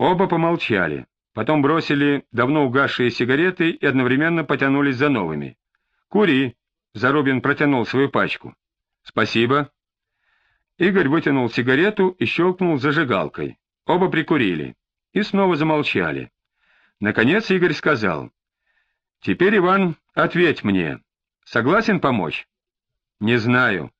Оба помолчали, потом бросили давно угасшие сигареты и одновременно потянулись за новыми. «Кури!» — Зарубин протянул свою пачку. «Спасибо». Игорь вытянул сигарету и щелкнул зажигалкой. Оба прикурили и снова замолчали. Наконец Игорь сказал, «Теперь, Иван, ответь мне. Согласен помочь?» «Не знаю».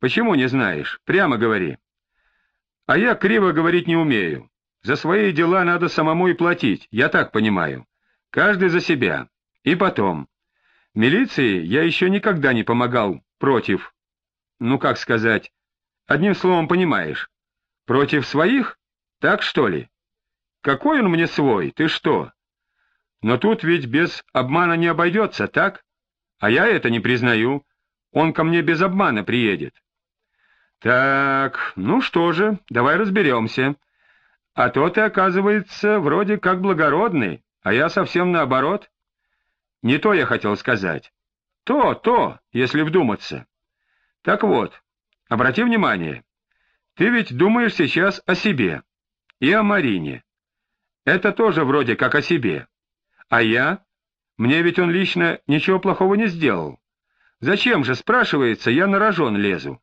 «Почему не знаешь? Прямо говори». «А я криво говорить не умею. За свои дела надо самому и платить, я так понимаю. Каждый за себя. И потом. Милиции я еще никогда не помогал против... Ну, как сказать... Одним словом, понимаешь. Против своих? Так что ли? Какой он мне свой, ты что? Но тут ведь без обмана не обойдется, так? А я это не признаю. Он ко мне без обмана приедет. Так, ну что же, давай разберемся. А то ты, оказывается, вроде как благородный, а я совсем наоборот. Не то я хотел сказать. То, то, если вдуматься. Так вот, обрати внимание, ты ведь думаешь сейчас о себе и о Марине. Это тоже вроде как о себе. А я? Мне ведь он лично ничего плохого не сделал. Зачем же, спрашивается, я на рожон лезу?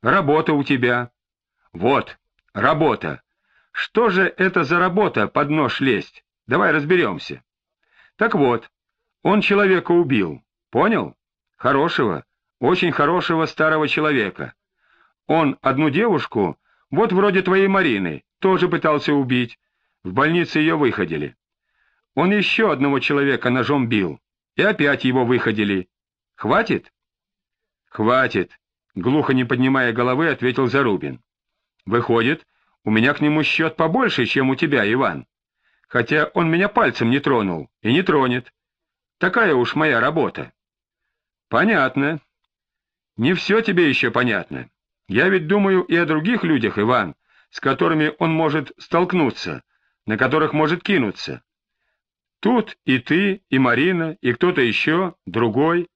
Работа у тебя. Вот, работа. Что же это за работа под нож лезть? Давай разберемся. Так вот, он человека убил. Понял? Хорошего, очень хорошего старого человека. Он одну девушку, вот вроде твоей Марины, тоже пытался убить. В больнице ее выходили. Он еще одного человека ножом бил, и опять его выходили. Хватит? Хватит, глухо не поднимая головы, ответил Зарубин. Выходит, у меня к нему счет побольше, чем у тебя, Иван. Хотя он меня пальцем не тронул и не тронет. Такая уж моя работа. Понятно. Не все тебе еще понятно. Я ведь думаю и о других людях, Иван, с которыми он может столкнуться, на которых может кинуться. Тут и ты, и Марина, и кто-то еще, другой.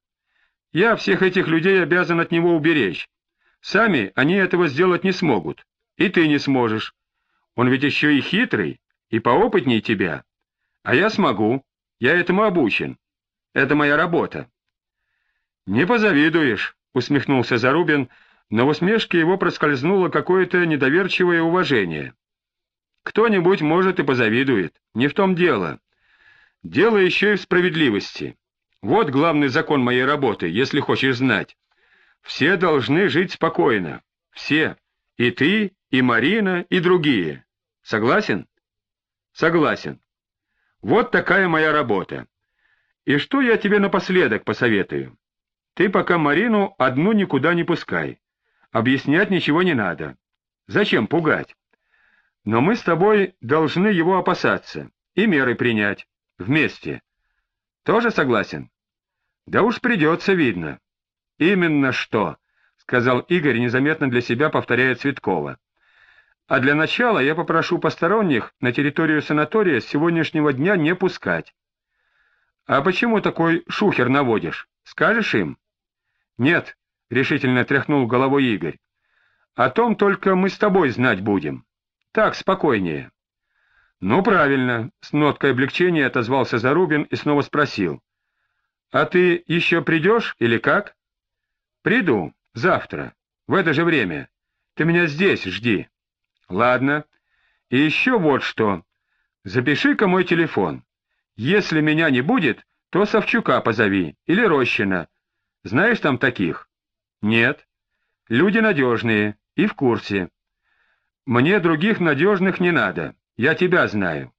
Я всех этих людей обязан от него уберечь. Сами они этого сделать не смогут. И ты не сможешь. Он ведь еще и хитрый, и поопытней тебя. А я смогу. Я этому обучен. Это моя работа. — Не позавидуешь, — усмехнулся Зарубин, но в усмешке его проскользнуло какое-то недоверчивое уважение. — Кто-нибудь, может, и позавидует. Не в том дело. Дело еще и в справедливости. Вот главный закон моей работы, если хочешь знать. Все должны жить спокойно. Все. И ты, и Марина, и другие. Согласен? Согласен. Вот такая моя работа. И что я тебе напоследок посоветую? Ты пока Марину одну никуда не пускай. Объяснять ничего не надо. Зачем пугать? Но мы с тобой должны его опасаться и меры принять. Вместе. Тоже согласен? Да уж придется, видно. Именно что, сказал Игорь, незаметно для себя повторяя Цветкова. А для начала я попрошу посторонних на территорию санатория с сегодняшнего дня не пускать. А почему такой шухер наводишь? Скажешь им? Нет, решительно тряхнул головой Игорь. О том только мы с тобой знать будем. Так спокойнее. «Ну, правильно», — с ноткой облегчения отозвался Зарубин и снова спросил. «А ты еще придешь или как?» «Приду, завтра, в это же время. Ты меня здесь жди». «Ладно. И еще вот что. Запиши-ка мой телефон. Если меня не будет, то Савчука позови или Рощина. Знаешь там таких?» «Нет. Люди надежные и в курсе. Мне других надежных не надо». Я тебя знаю.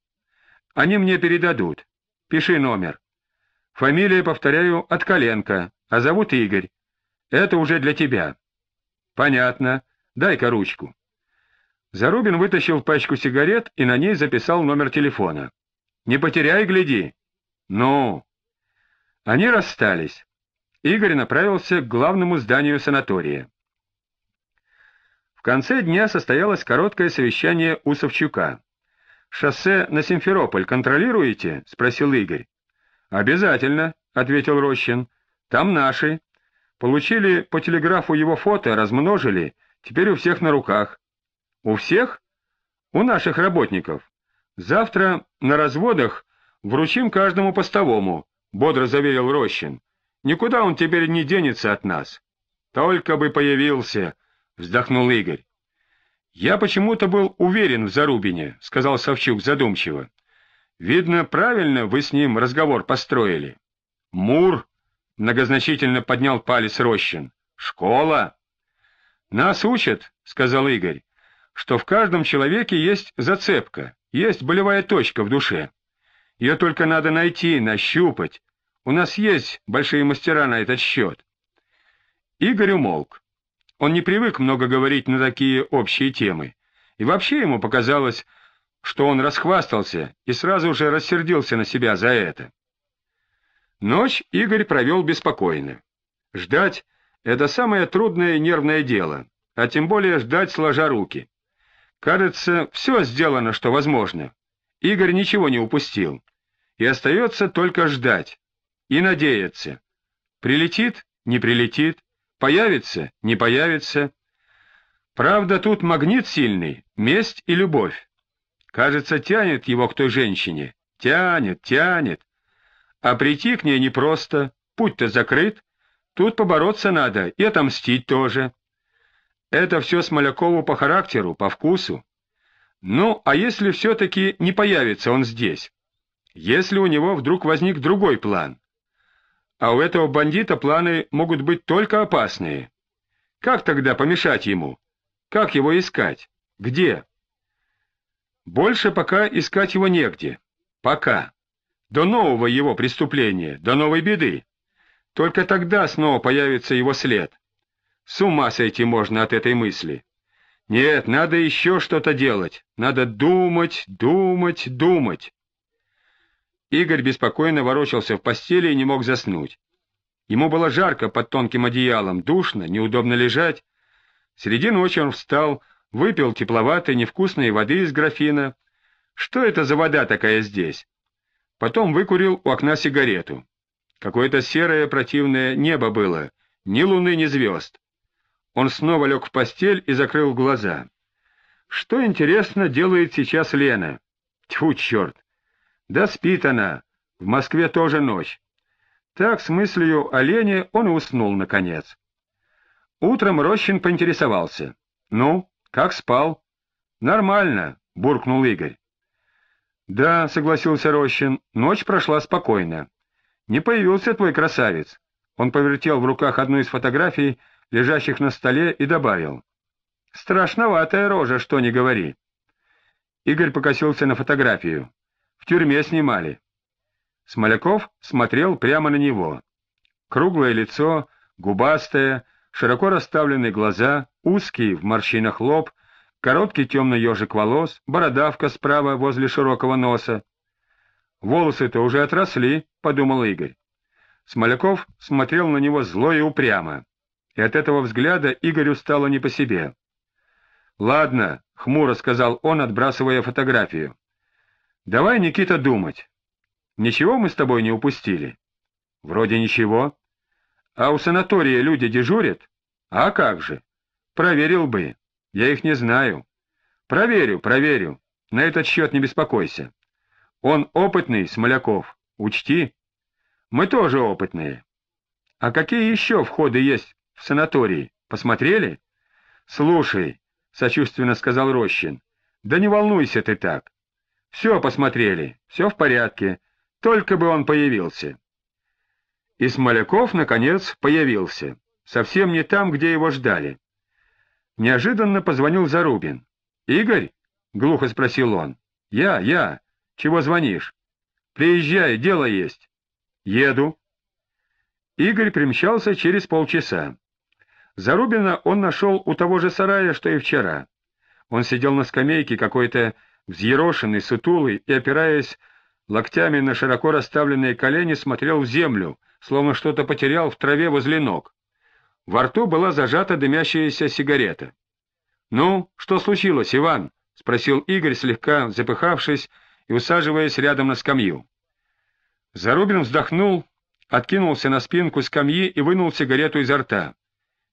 Они мне передадут. Пиши номер. Фамилия, повторяю, от коленка, а зовут Игорь. Это уже для тебя. Понятно. Дай-ка ручку. Зарубин вытащил пачку сигарет и на ней записал номер телефона. Не потеряй, гляди. Ну. Они расстались. Игорь направился к главному зданию санатория. В конце дня состоялось короткое совещание у Савчука. «Шоссе на Симферополь контролируете?» — спросил Игорь. «Обязательно», — ответил Рощин. «Там наши. Получили по телеграфу его фото, размножили, теперь у всех на руках». «У всех?» «У наших работников. Завтра на разводах вручим каждому постовому, — бодро заверил Рощин. Никуда он теперь не денется от нас. Только бы появился, — вздохнул Игорь. Я почему-то был уверен в Зарубине, — сказал Савчук задумчиво. Видно, правильно вы с ним разговор построили. Мур, — многозначительно поднял палец Рощин. Школа. Нас учат, — сказал Игорь, — что в каждом человеке есть зацепка, есть болевая точка в душе. Ее только надо найти, нащупать. У нас есть большие мастера на этот счет. Игорь умолк. Он не привык много говорить на такие общие темы. И вообще ему показалось, что он расхвастался и сразу же рассердился на себя за это. Ночь Игорь провел беспокойно. Ждать — это самое трудное нервное дело, а тем более ждать сложа руки. Кажется, все сделано, что возможно. Игорь ничего не упустил. И остается только ждать. И надеяться. Прилетит — не прилетит. Появится — не появится. Правда, тут магнит сильный — месть и любовь. Кажется, тянет его к той женщине. Тянет, тянет. А прийти к ней непросто. Путь-то закрыт. Тут побороться надо и отомстить тоже. Это все Смолякову по характеру, по вкусу. Ну, а если все-таки не появится он здесь? Если у него вдруг возник другой план? А у этого бандита планы могут быть только опасные. Как тогда помешать ему? Как его искать? Где? Больше пока искать его негде. Пока. До нового его преступления, до новой беды. Только тогда снова появится его след. С ума сойти можно от этой мысли. Нет, надо еще что-то делать. Надо думать, думать, думать. Игорь беспокойно ворочался в постели и не мог заснуть. Ему было жарко под тонким одеялом, душно, неудобно лежать. Среди ночи он встал, выпил тепловатой, невкусной воды из графина. Что это за вода такая здесь? Потом выкурил у окна сигарету. Какое-то серое противное небо было, ни луны, ни звезд. Он снова лег в постель и закрыл глаза. Что, интересно, делает сейчас Лена? Тьфу, черт! Да спит она. В Москве тоже ночь. Так, с мыслью о Лене, он и уснул, наконец. Утром Рощин поинтересовался. «Ну, как спал?» «Нормально», — буркнул Игорь. «Да», — согласился Рощин, — «ночь прошла спокойно. Не появился твой красавец». Он повертел в руках одну из фотографий, лежащих на столе, и добавил. «Страшноватая рожа, что не говори». Игорь покосился на фотографию. В тюрьме снимали. Смоляков смотрел прямо на него. Круглое лицо, губастое, широко расставленные глаза, узкий в морщинах лоб, короткий темный ежик волос, бородавка справа возле широкого носа. «Волосы-то уже отросли», — подумал Игорь. Смоляков смотрел на него зло и упрямо и от этого взгляда Игорю стало не по себе. «Ладно», — хмуро сказал он, отбрасывая фотографию. «Давай, Никита, думать. Ничего мы с тобой не упустили?» «Вроде ничего. А у санатория люди дежурят? А как же? Проверил бы. Я их не знаю. Проверю, проверю. На этот счет не беспокойся. Он опытный, Смоляков. Учти. Мы тоже опытные. А какие еще входы есть в санатории. Посмотрели? — Слушай, — сочувственно сказал Рощин, — да не волнуйся ты так. Все посмотрели, все в порядке, только бы он появился. И Смоляков, наконец, появился, совсем не там, где его ждали. Неожиданно позвонил Зарубин. — Игорь? — глухо спросил он. — Я, я. Чего звонишь? — Приезжай, дело есть. — Еду. Игорь примчался через полчаса. Зарубина он нашел у того же сарая, что и вчера. Он сидел на скамейке какой-то взъерошенный, сутулый, и, опираясь локтями на широко расставленные колени, смотрел в землю, словно что-то потерял в траве возле ног. Во рту была зажата дымящаяся сигарета. — Ну, что случилось, Иван? — спросил Игорь, слегка запыхавшись и усаживаясь рядом на скамью. Зарубин вздохнул, откинулся на спинку скамьи и вынул сигарету изо рта.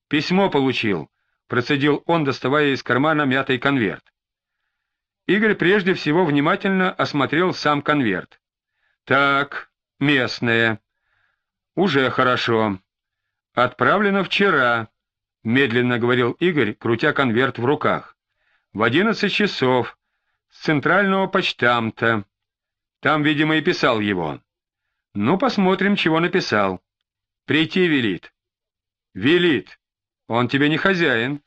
«Письмо получил», — процедил он, доставая из кармана мятый конверт. Игорь прежде всего внимательно осмотрел сам конверт. Так, местное. Уже хорошо. Отправлено вчера, медленно говорил Игорь, крутя конверт в руках. В одиннадцать часов. С центрального почтамта. Там, видимо, и писал его. Ну, посмотрим, чего написал. Прийти велит. Велит. Он тебе не хозяин.